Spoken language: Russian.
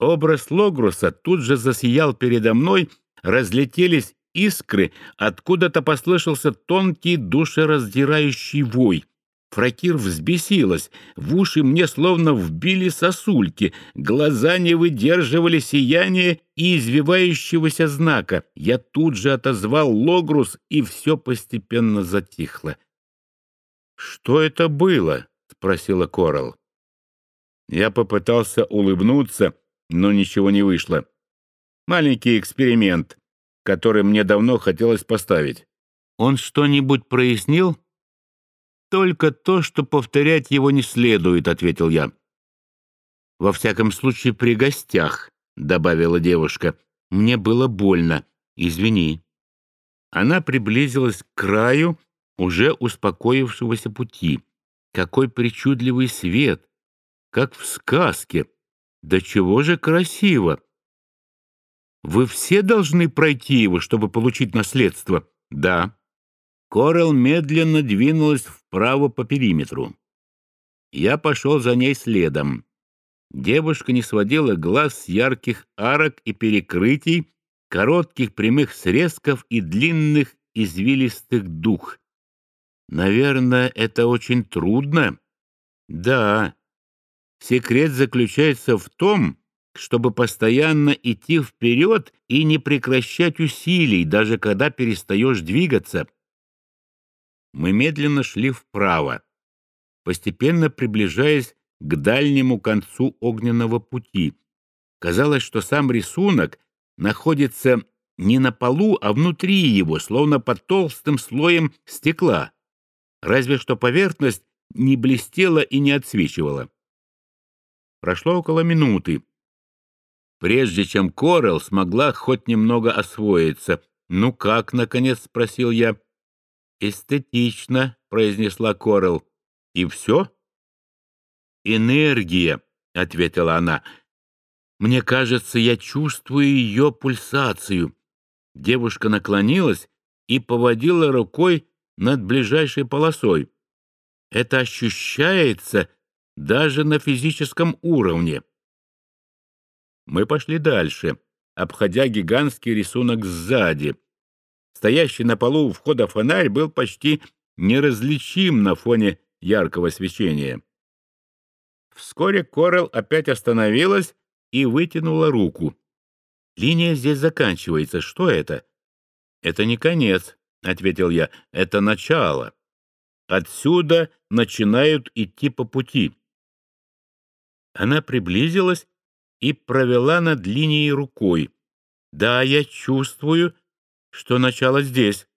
Образ Логруса тут же засиял передо мной, разлетелись искры, откуда-то послышался тонкий душераздирающий вой. Фракир взбесилась, в уши мне словно вбили сосульки, глаза не выдерживали сияния и извивающегося знака. Я тут же отозвал Логрус, и все постепенно затихло. «Что это было?» — спросила Корал. Я попытался улыбнуться, но ничего не вышло. Маленький эксперимент, который мне давно хотелось поставить. Он что-нибудь прояснил? Только то, что повторять его не следует, ответил я. Во всяком случае, при гостях, добавила девушка. Мне было больно. Извини. Она приблизилась к краю уже успокоившегося пути. Какой причудливый свет! Как в сказке! Да чего же красиво! Вы все должны пройти его, чтобы получить наследство? Да. Корел медленно двинулась вправо по периметру. Я пошел за ней следом. Девушка не сводила глаз с ярких арок и перекрытий, коротких прямых срезков и длинных извилистых дух. Наверное, это очень трудно. Да, Секрет заключается в том, чтобы постоянно идти вперед и не прекращать усилий, даже когда перестаешь двигаться. Мы медленно шли вправо, постепенно приближаясь к дальнему концу огненного пути. Казалось, что сам рисунок находится не на полу, а внутри его, словно под толстым слоем стекла. Разве что поверхность не блестела и не отсвечивала. Прошло около минуты, прежде чем Корел смогла хоть немного освоиться. «Ну как?» — наконец спросил я. «Эстетично», — произнесла Корел. «И все?» «Энергия», — ответила она. «Мне кажется, я чувствую ее пульсацию». Девушка наклонилась и поводила рукой над ближайшей полосой. «Это ощущается даже на физическом уровне. Мы пошли дальше, обходя гигантский рисунок сзади. Стоящий на полу у входа фонарь был почти неразличим на фоне яркого свечения. Вскоре Корел опять остановилась и вытянула руку. «Линия здесь заканчивается. Что это?» «Это не конец», — ответил я. «Это начало. Отсюда начинают идти по пути. Она приблизилась и провела над линией рукой. «Да, я чувствую, что начало здесь».